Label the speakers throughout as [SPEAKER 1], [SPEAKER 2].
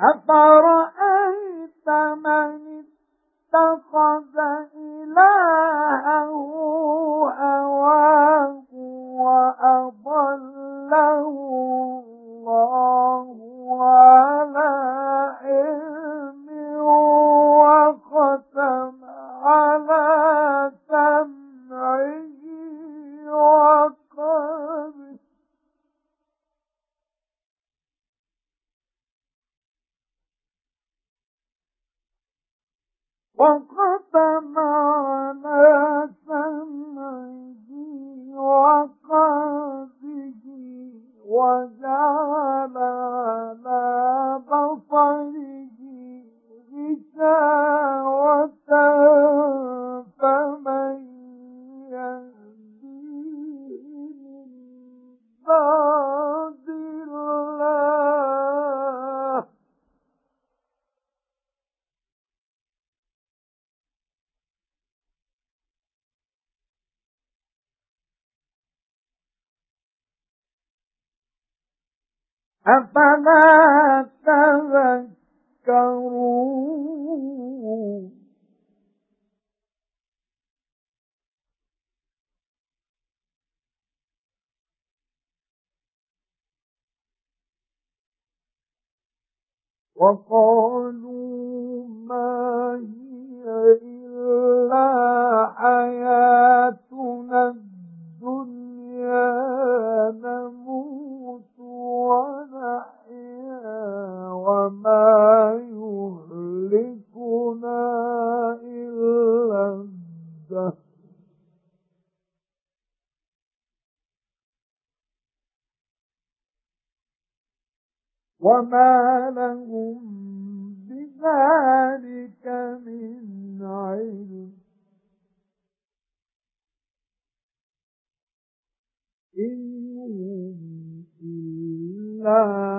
[SPEAKER 1] أفرأيت من اتخذ إلهه هواه وأضله وختم على سمعه وقلبه وجعل أفلا تذكرون؟ وقالوا ما هي وما لهم بذلك من علم إنهم إلا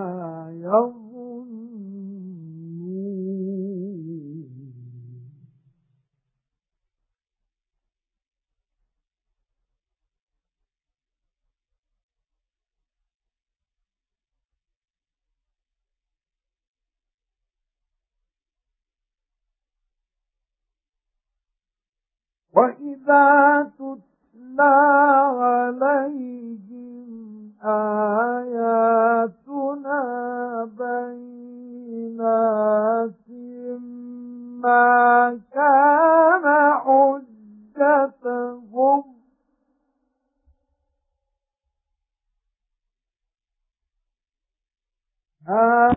[SPEAKER 1] وَإِذَا تُتْلَى عَلَيْهِمْ آيَاتُنَا بَيِّنَاتٍ مَا كَانَ حُجَّتُهُمْ أَن